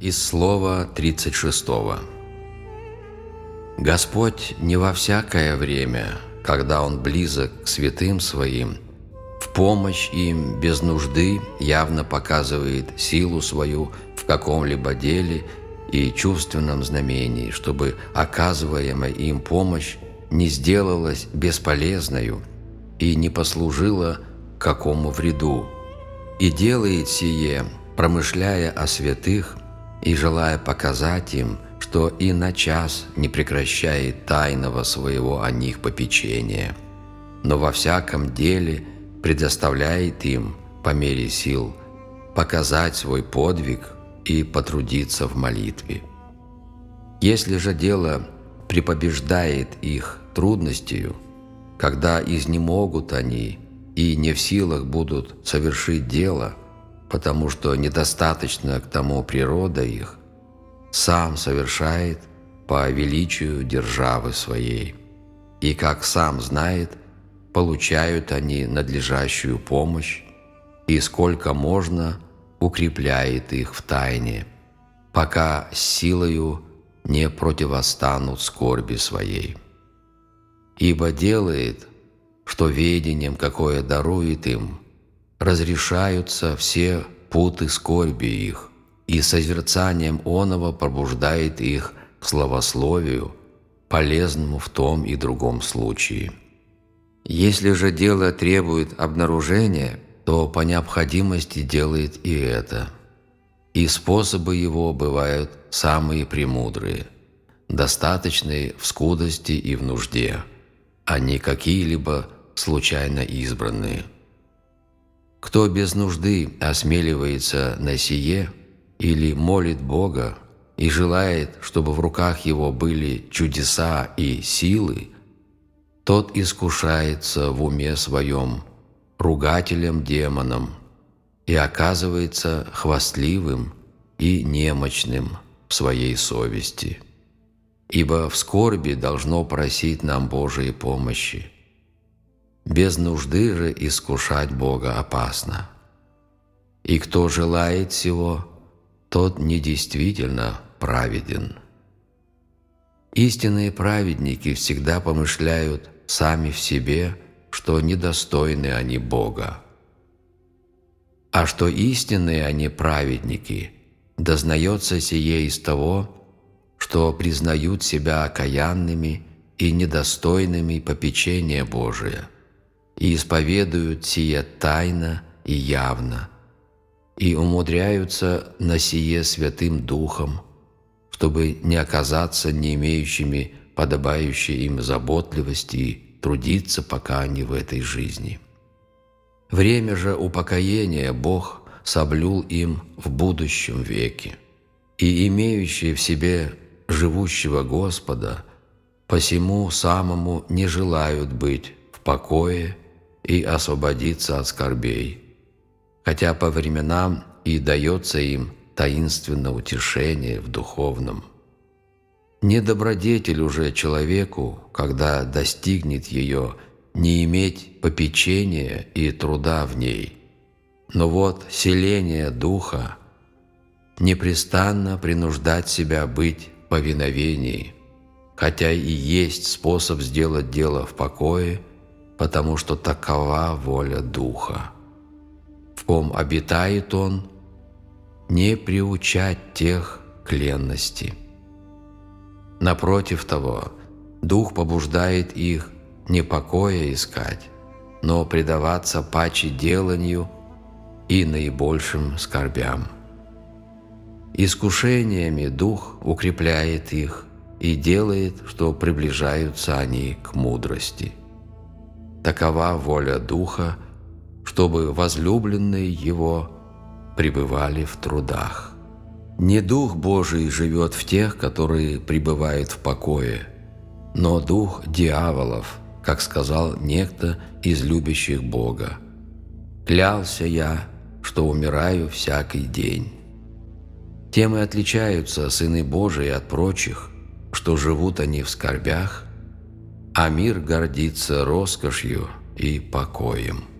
Из слова 36. Господь не во всякое время, когда Он близок к святым Своим, в помощь им без нужды явно показывает силу свою в каком-либо деле и чувственном знамении, чтобы оказываемая им помощь не сделалась бесполезною и не послужила какому вреду, и делает сие, промышляя о святых и желая показать им, что и на час не прекращает тайного своего о них попечения, но во всяком деле предоставляет им, по мере сил, показать свой подвиг и потрудиться в молитве. Если же дело припобеждает их трудностью, когда изнемогут они и не в силах будут совершить дело, потому что недостаточно к тому природа их, сам совершает по величию державы своей. И, как сам знает, получают они надлежащую помощь, и сколько можно укрепляет их в тайне, пока силою не противостанут скорби своей. Ибо делает, что ведением, какое дарует им, разрешаются все путы скорби их, и созерцанием оного пробуждает их к словословию, полезному в том и другом случае. Если же дело требует обнаружения, то по необходимости делает и это. И способы его бывают самые премудрые, достаточные в скудости и в нужде, а не какие-либо случайно избранные. Кто без нужды осмеливается на сие – или молит Бога и желает, чтобы в руках его были чудеса и силы, тот искушается в уме своем ругателем-демоном и оказывается хвастливым и немощным в своей совести. Ибо в скорби должно просить нам Божией помощи. Без нужды же искушать Бога опасно. И кто желает всего, тот недействительно праведен. Истинные праведники всегда помышляют сами в себе, что недостойны они Бога. А что истинные они праведники, дознается сие из того, что признают себя окаянными и недостойными попечения Божия, и исповедуют сие тайно и явно – и умудряются на сие Святым Духом, чтобы не оказаться не имеющими подобающей им заботливости и трудиться, пока они в этой жизни. Время же упокоения Бог соблюл им в будущем веке, и имеющие в себе живущего Господа посему самому не желают быть в покое и освободиться от скорбей – хотя по временам и дается им таинственно утешение в духовном. Не добродетель уже человеку, когда достигнет ее, не иметь попечения и труда в ней. Но вот селение духа непрестанно принуждать себя быть в повиновении, хотя и есть способ сделать дело в покое, потому что такова воля духа в ком обитает он, не приучать тех к ленности. Напротив того, Дух побуждает их не покоя искать, но предаваться паче деланию и наибольшим скорбям. Искушениями Дух укрепляет их и делает, что приближаются они к мудрости. Такова воля Духа – чтобы возлюбленные Его пребывали в трудах. Не Дух Божий живет в тех, которые пребывают в покое, но Дух дьяволов, как сказал некто из любящих Бога. «Клялся я, что умираю всякий день». Тем и отличаются сыны Божии от прочих, что живут они в скорбях, а мир гордится роскошью и покоем.